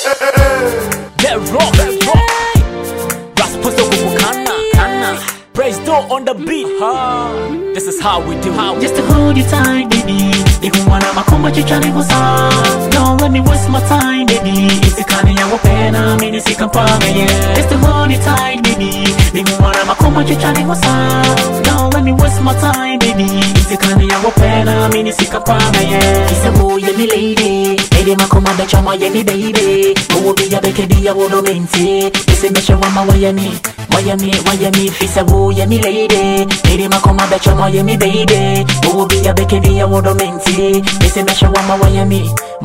That rock, that rock. Raspusso Kukukana, Kana. Praise door on the beat. huh? This is how we do. How Just to hold you tight, baby. Combo, you to go Don't let me waste my time, baby. It's the kind of young open, I mean, it's a company, yeah. Just to hold you tight, baby. Combo, you to go let me waste my time baby isikani yangu pena mini sikapana ye isemuye mi lady. Eri makomada chama ye mi baby. Uwubiya bekebiya wolomente isemeshe wama wayani wayani wayani fisemuye mi lady. Eri makomada chama ye mi baby. Uwubiya bekebiya wolomente isemeshe wama wayani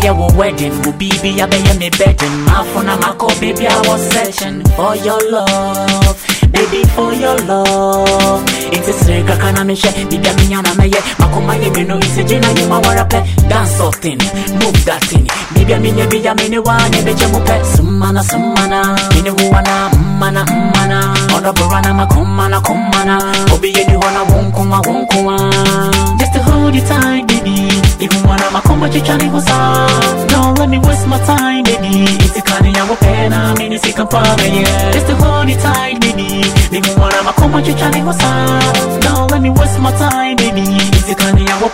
bɛyɛ wo wedding wo bibi ya beye me bedding mafo na baby I was searching for your love. Baby for your love. Nti sere kaka na mehwɛ biribia menya na mɛyɛ makoma yɛ me no nsɛgye na yɛma warapɛ dance often move that thing. Biribia menya bia me ne waa ne bɛgye sumana sumana Mini huwana mmana mmana. Ɔdɔbɔra burana makumana kumana obi yɛ ni wunkuma wunkuma a combo Don't let me waste my time baby. Iti kani ya wapena Mini sikampana yeah. To hold you tight baby. Even when I'm a combo chichani husa Don't let me waste my time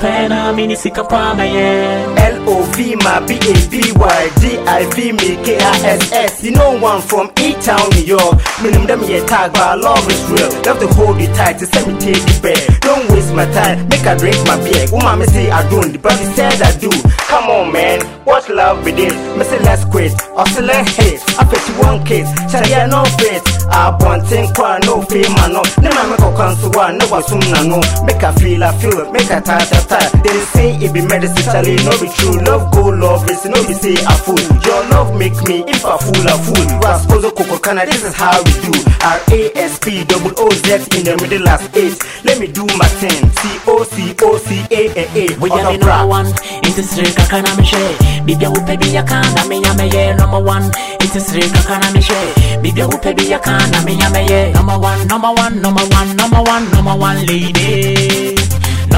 Mini sikampana yeah L-O-V, my B-A-B-Y, D-I-V, me K-I-S-S. You know one from E-Town, New York. Minimum them yet tag, but love is real. Love to hold you tight, to send me take the bed. Don't waste my time, make I drink my beer. Woman, me say I don't, but he said I do. Come on, man, what love within? Me say let's quit, or say let's hate. I bet you one kiss, Sharia no fit. I want think kwa no fame, man, no. Never make a cancel one, no assume no. Make I feel, I feel make I tired, I tired. They say it be medicine, Charlie, no be true. Love go, love is no be say a fool. Your love make me if a fool, a fool. Rasposo Coco Cana, this is how we do. R A S P double O Z in the middle last eight. Let me do my thing. C O C O C A A A. We are the number one. It is Sri Kakana Mishe. Bibia Upebi Yakana, me yame number one. It is Sri Kakana Mishe. Bibia Upebi Yakana, me yame number one, number one, number one, number one, number one lady.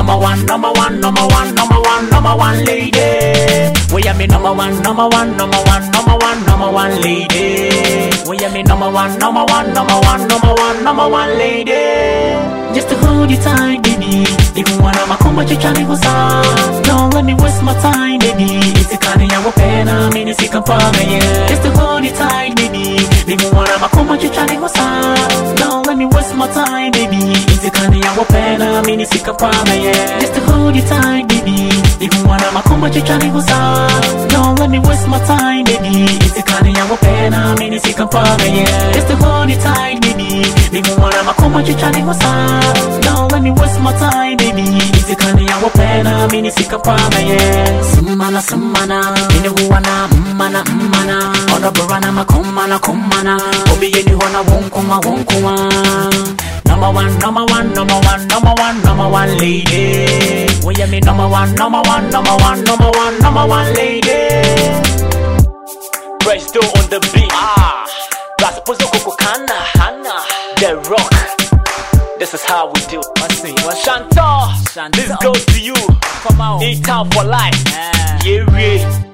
Number one, number one, number one, number one, number one lady. We are me number one, number one, number one, number one, number one lady. We are me number one, number one, number one, number one, number one lady. Just to hold you tight, baby. Even when I'm a combo, you try to Don't let me waste my time, baby. It's the kind of young open, I mean, it's a company, yeah. Just to hold you tight, baby. Even when I'm a combo, you try to Don't sana ya wapenda mimi sikapana ye yeah. Just to hold you tight baby. Nikuwa na makumba chichani husawa Don't let me waste my time baby. Itikane ya wapenda mimi sikapana ye yeah. Just to hold you tight baby. Nikuwa na makumba chichani husawa Don't let me waste my time baby. Itikane ya wapenda mimi sikapana ye yeah. Sumana sumana Mini huwa na mmana mmana. Ona burana makumana kumana Obi yeni huwa na wunkuma wunkuma Number one, number one, number one, number one, number one lady. We are me number one, number one, number one, number one, number one lady. Door on the beat. Ah. Raspusso Kukukana, Hana. The rock. This is how we do. Let's see, what's Chantal, Chantal. this goes to you. Come on. E-Town for life. Yeah, yeah.